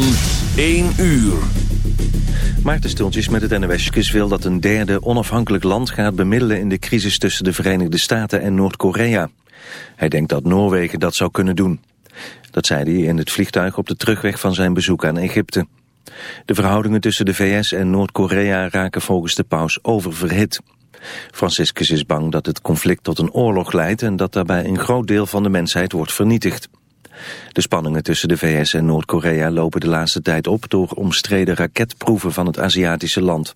van 1 uur. Maarten Stultjes met het NOS wil dat een derde onafhankelijk land gaat bemiddelen in de crisis tussen de Verenigde Staten en Noord-Korea. Hij denkt dat Noorwegen dat zou kunnen doen. Dat zei hij in het vliegtuig op de terugweg van zijn bezoek aan Egypte. De verhoudingen tussen de VS en Noord-Korea raken volgens de paus oververhit. Franciscus is bang dat het conflict tot een oorlog leidt en dat daarbij een groot deel van de mensheid wordt vernietigd. De spanningen tussen de VS en Noord-Korea lopen de laatste tijd op door omstreden raketproeven van het Aziatische land.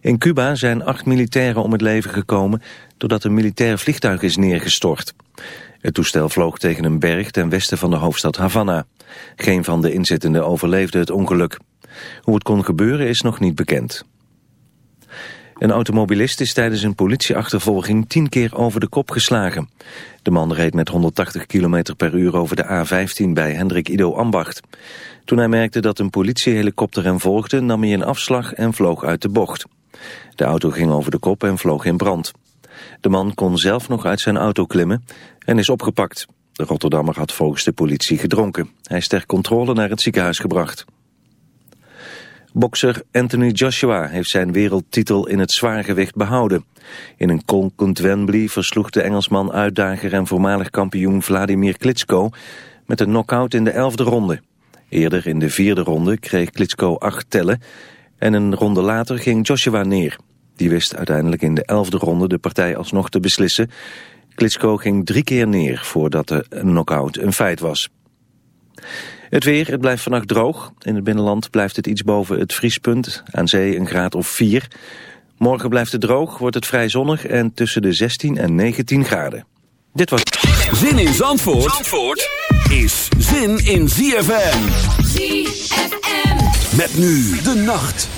In Cuba zijn acht militairen om het leven gekomen doordat een militair vliegtuig is neergestort. Het toestel vloog tegen een berg ten westen van de hoofdstad Havana. Geen van de inzittenden overleefde het ongeluk. Hoe het kon gebeuren is nog niet bekend. Een automobilist is tijdens een politieachtervolging tien keer over de kop geslagen. De man reed met 180 km per uur over de A15 bij Hendrik Ido Ambacht. Toen hij merkte dat een politiehelikopter hem volgde, nam hij een afslag en vloog uit de bocht. De auto ging over de kop en vloog in brand. De man kon zelf nog uit zijn auto klimmen en is opgepakt. De Rotterdammer had volgens de politie gedronken. Hij is ter controle naar het ziekenhuis gebracht. Bokser Anthony Joshua heeft zijn wereldtitel in het zwaargewicht behouden. In een kolkend Wembley versloeg de Engelsman uitdager en voormalig kampioen Vladimir Klitschko met een knockout in de elfde ronde. Eerder in de vierde ronde kreeg Klitschko acht tellen en een ronde later ging Joshua neer. Die wist uiteindelijk in de elfde ronde de partij alsnog te beslissen. Klitschko ging drie keer neer voordat de knockout een feit was. Het weer, het blijft vannacht droog. In het binnenland blijft het iets boven het vriespunt. Aan zee een graad of 4. Morgen blijft het droog, wordt het vrij zonnig en tussen de 16 en 19 graden. Dit was... Zin in Zandvoort, Zandvoort is zin in ZFM. ZFM. Met nu de nacht.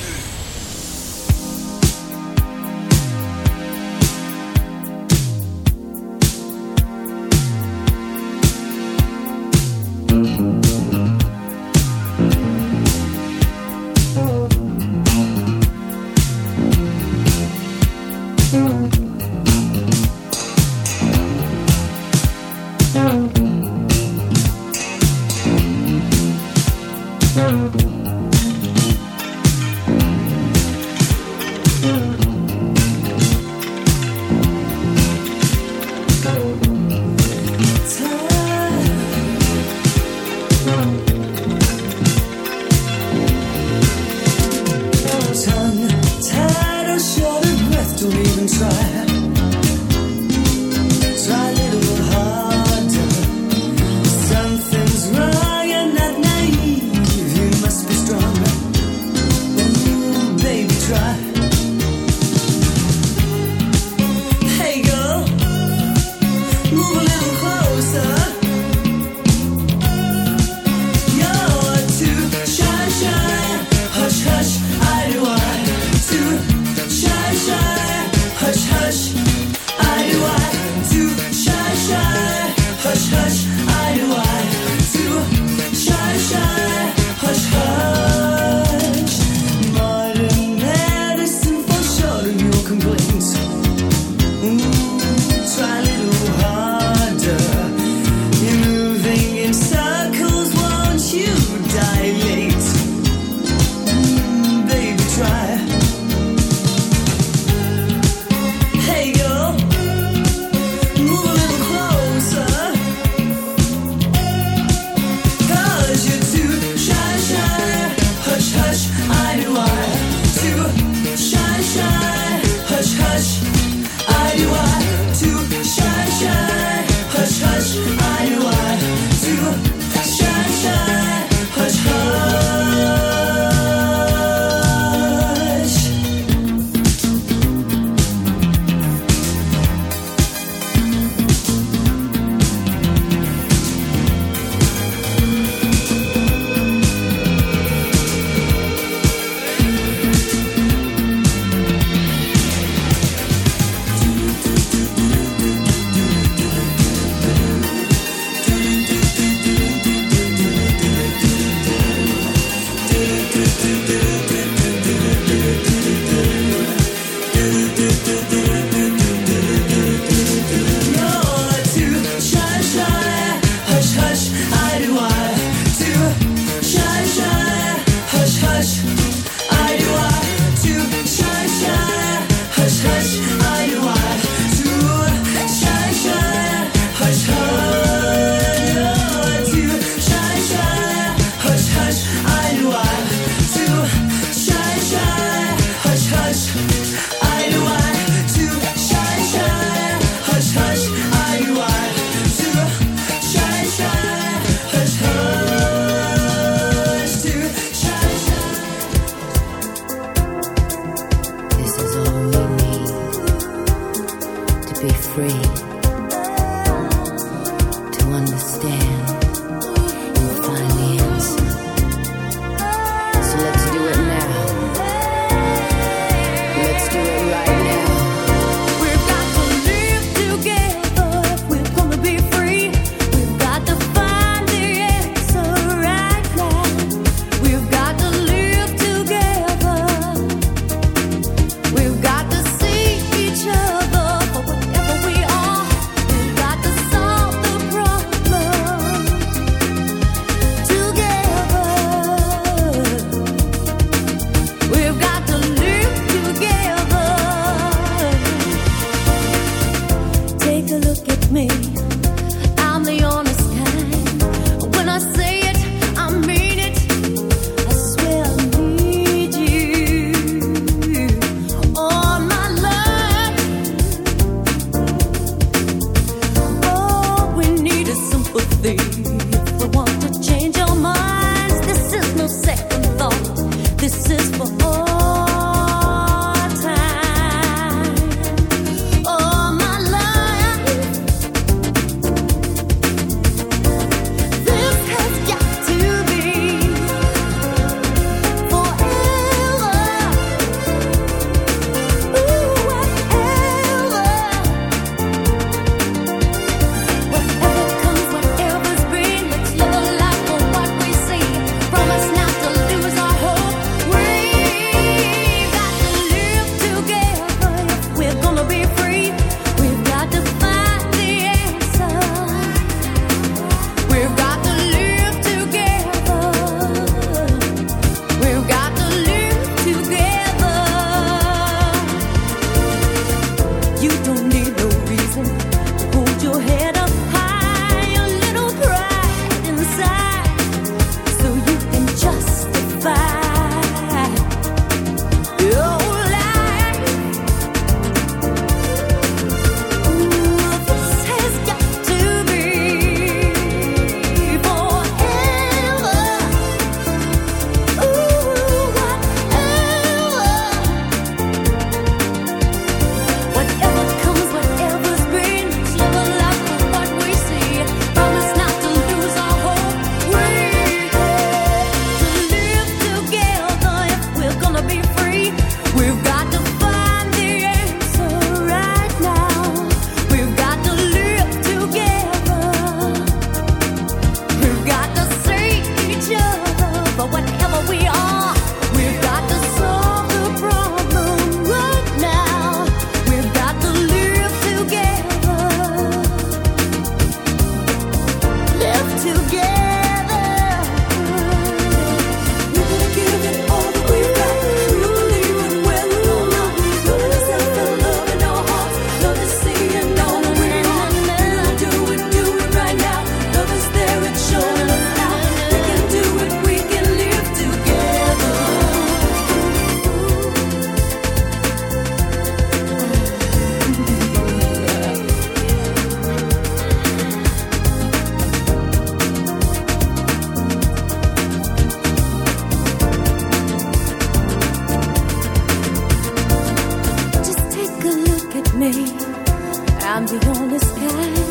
free. me. I'm the only sky.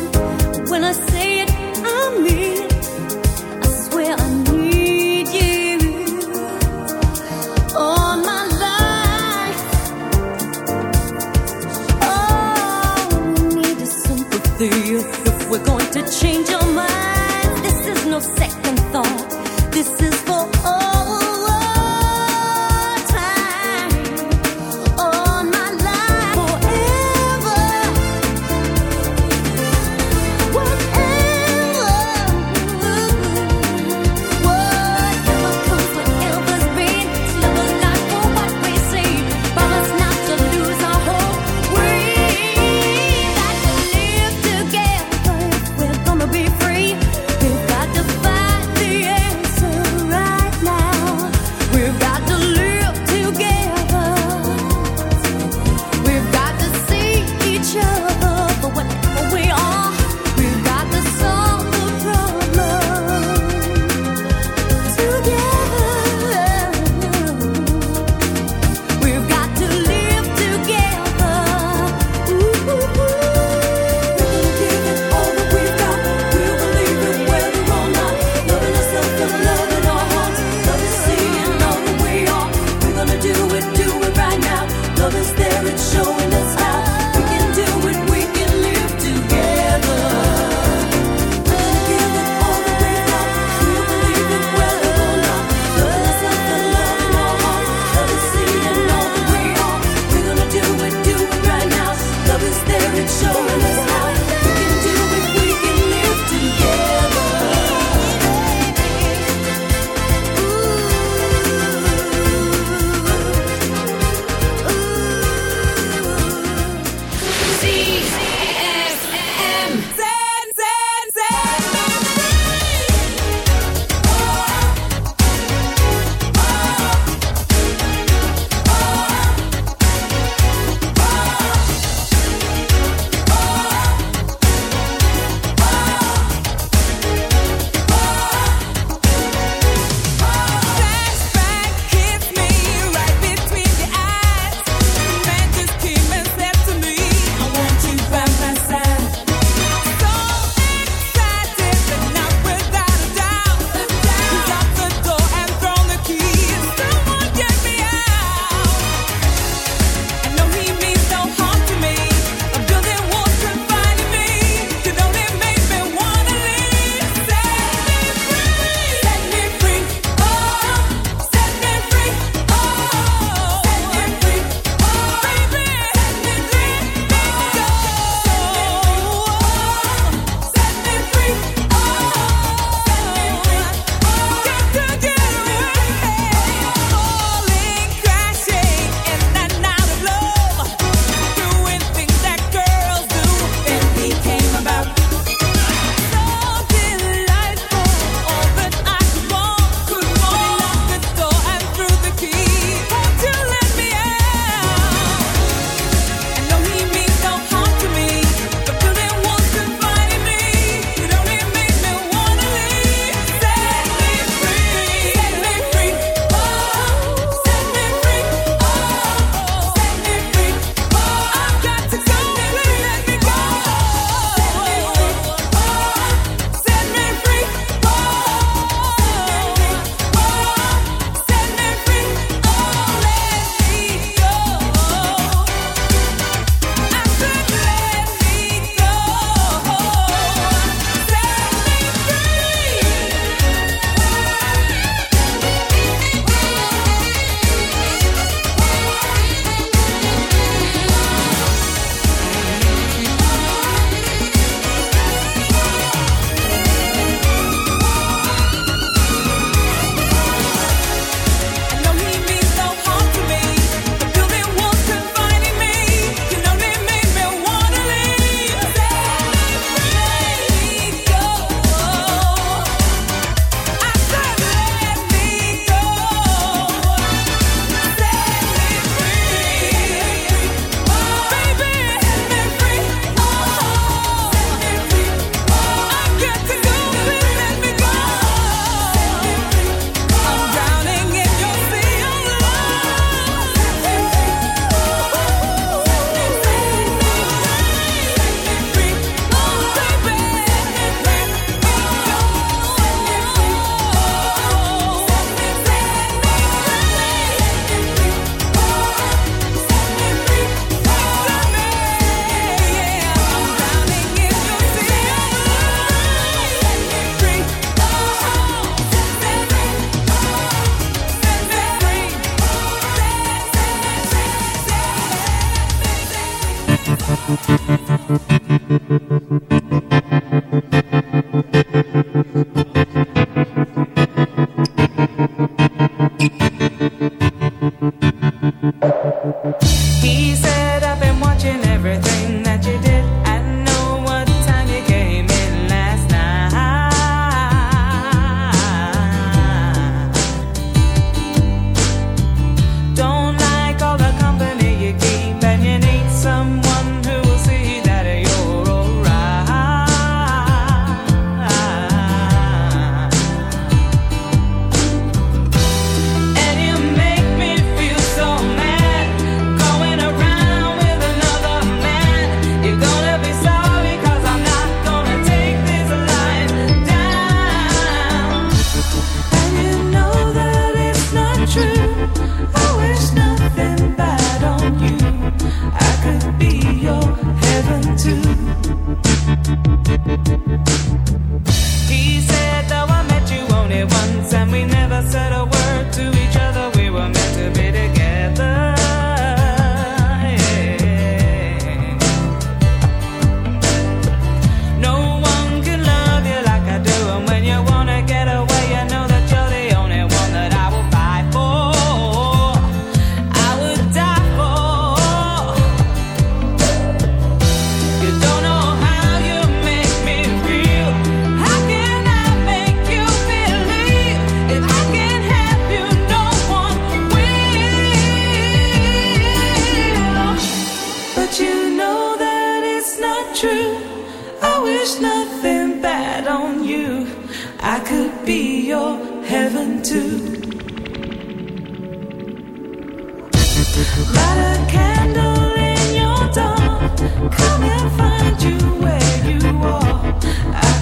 Come and find you where you are. I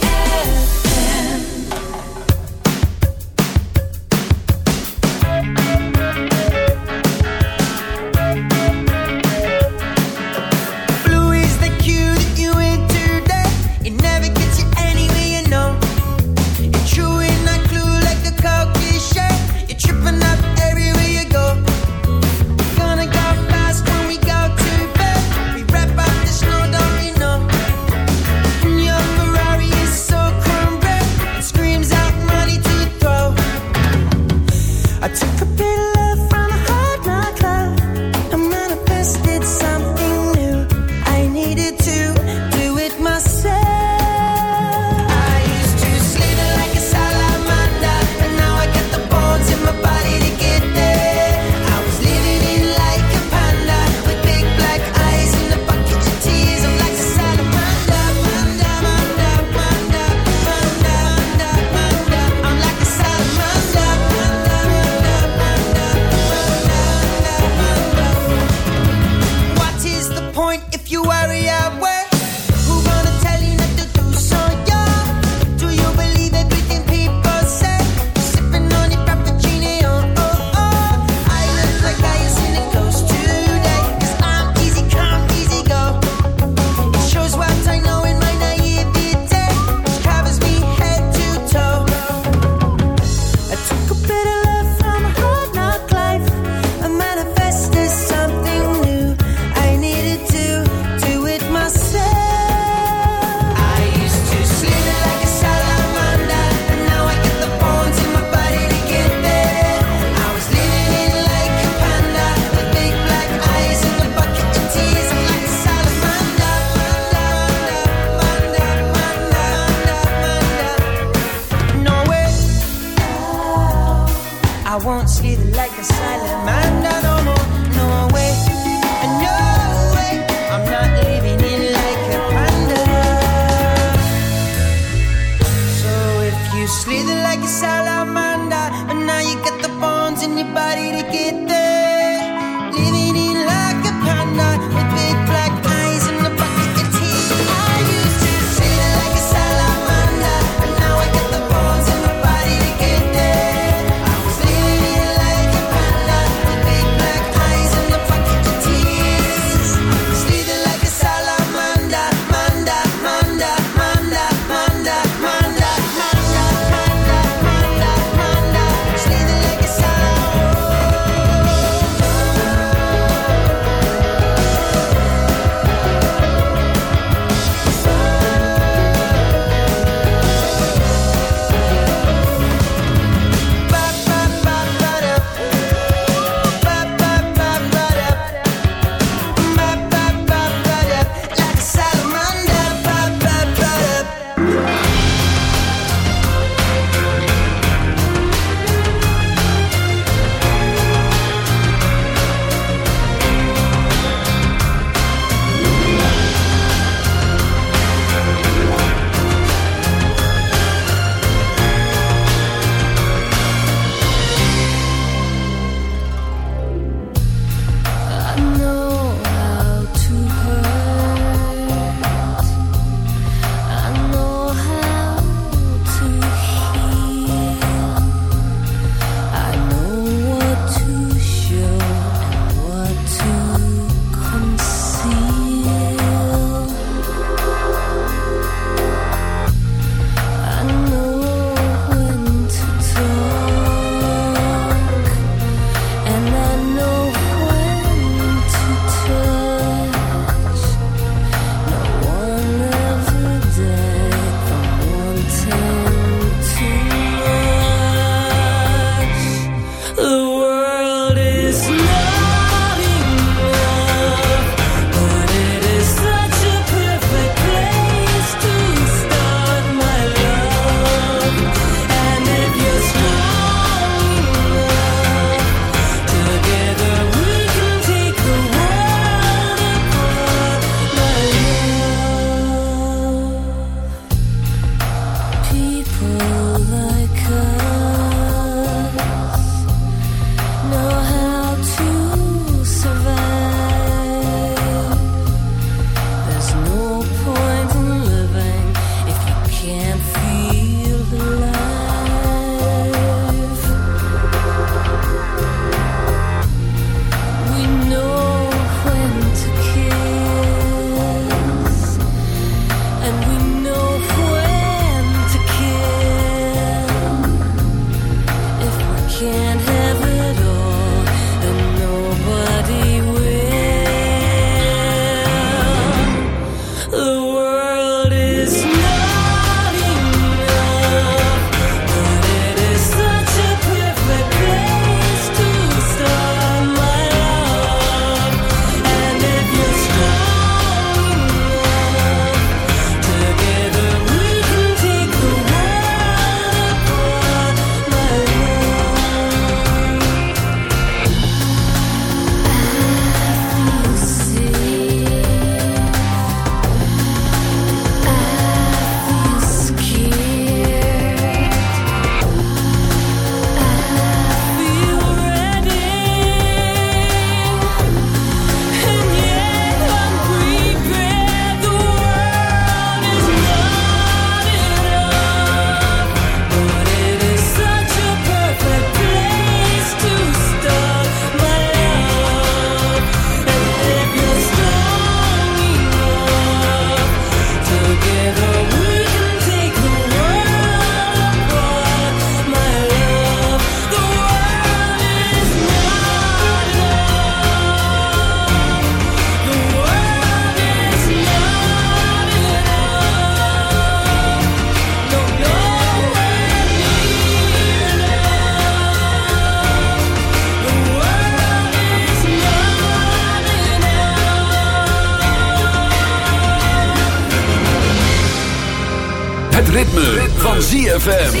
ZFM.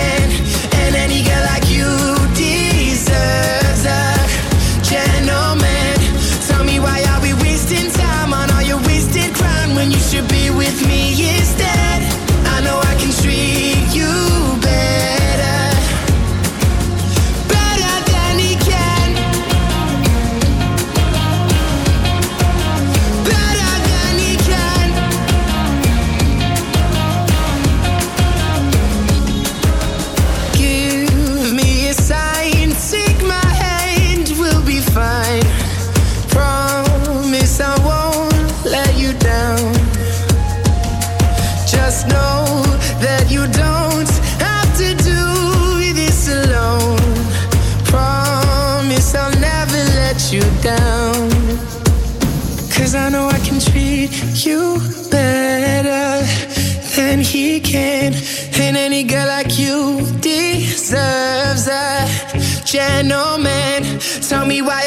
gentleman. Tell me why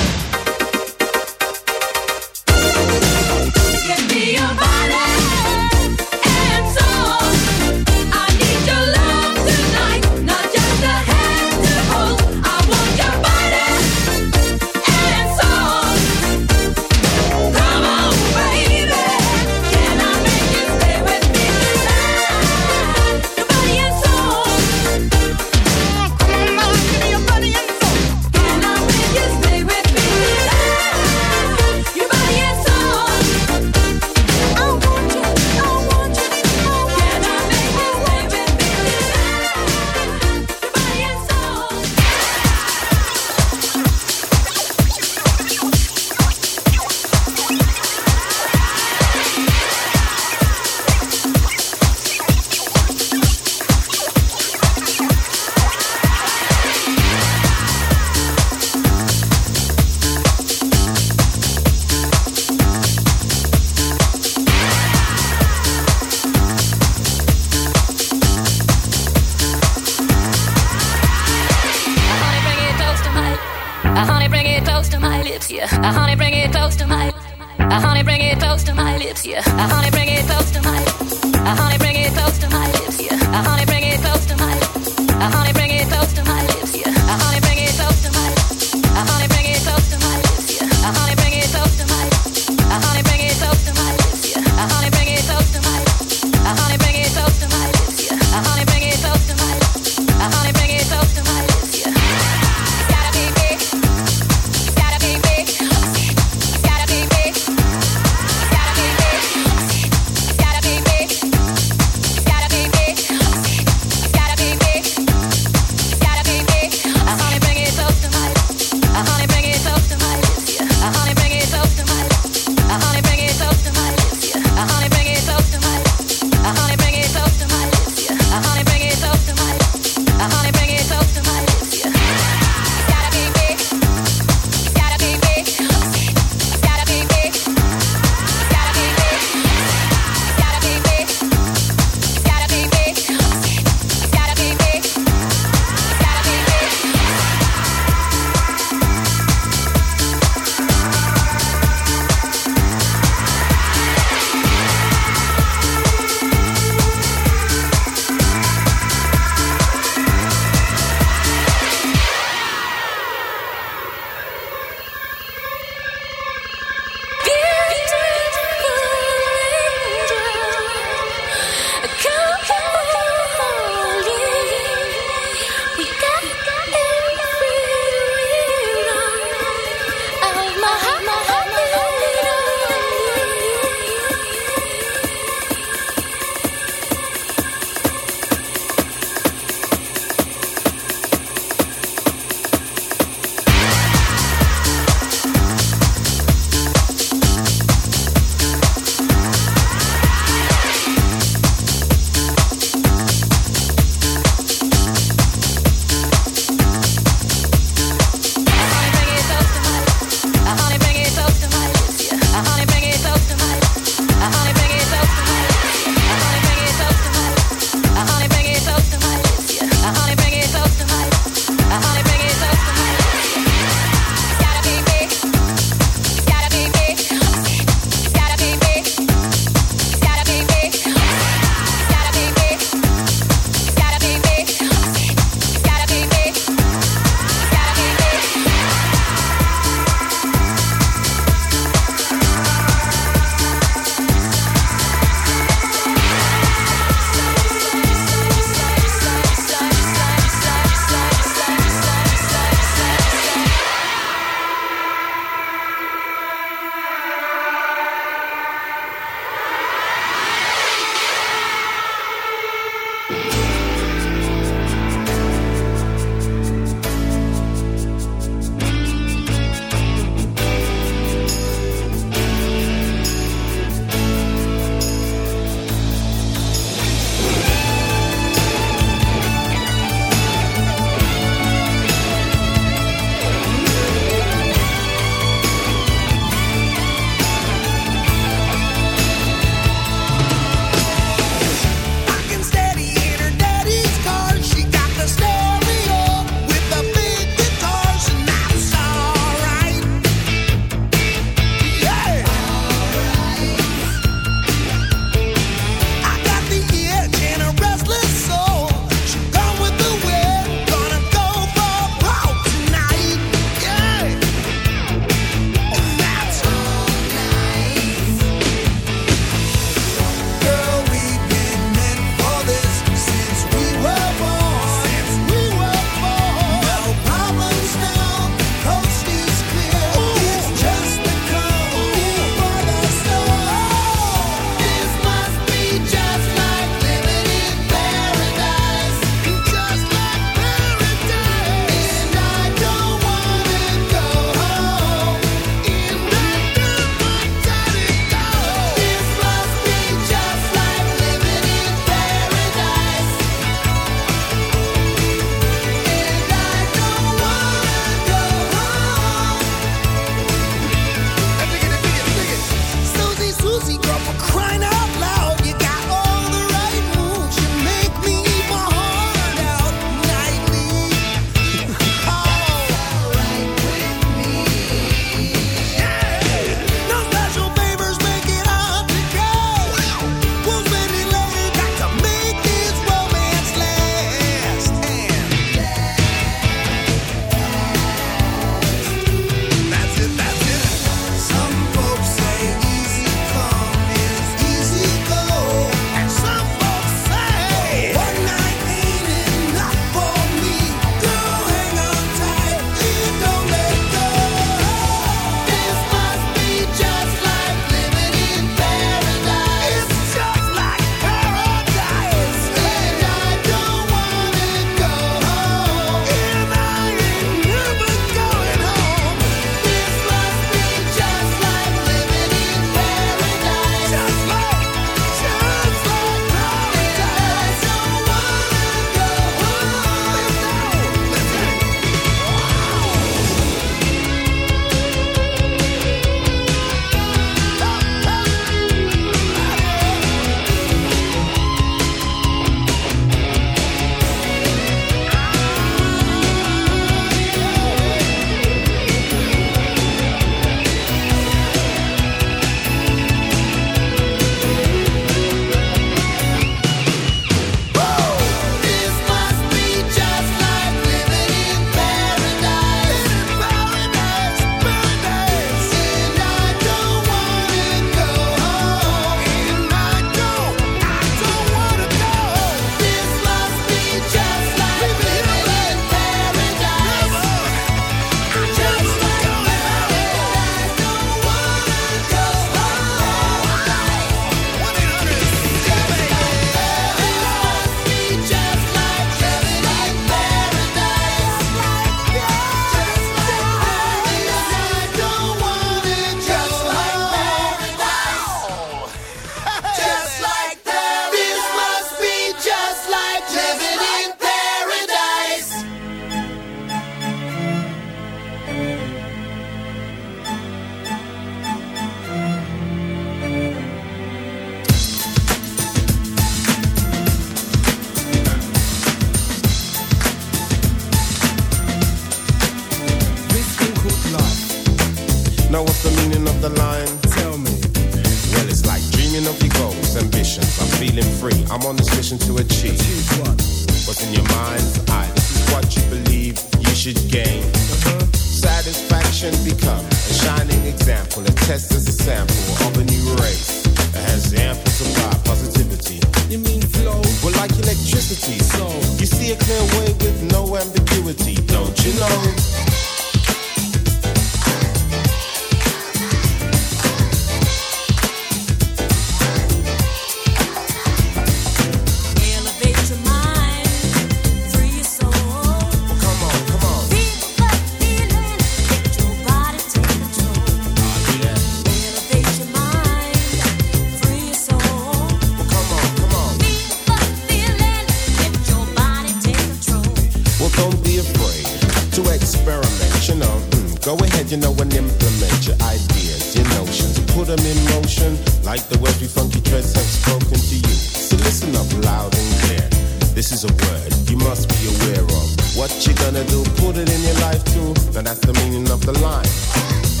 gonna do, put it in your life too. Now that's the meaning of the line.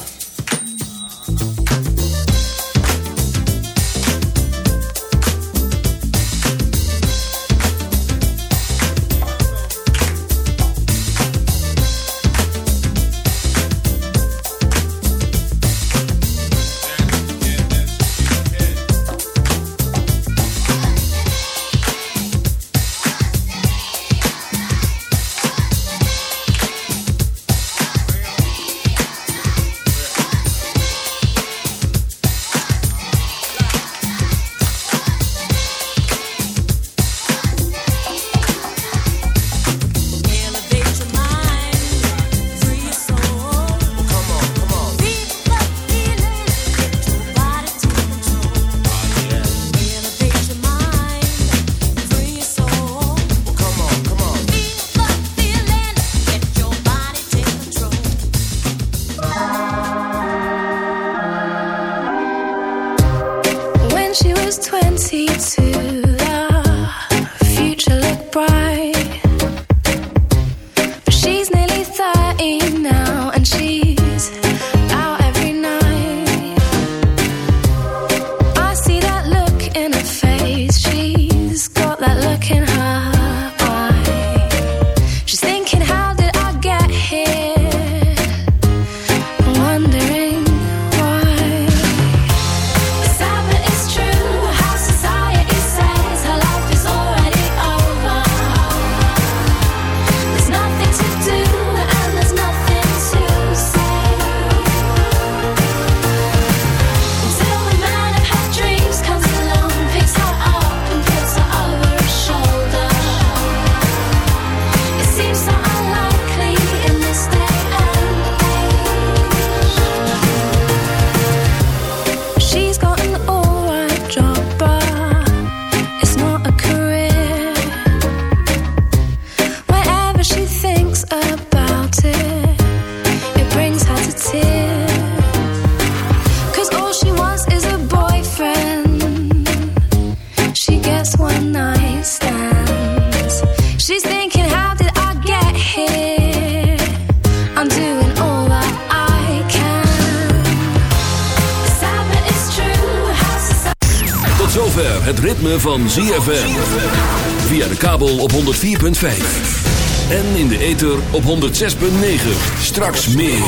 En in de ether op 106.9. Straks meer.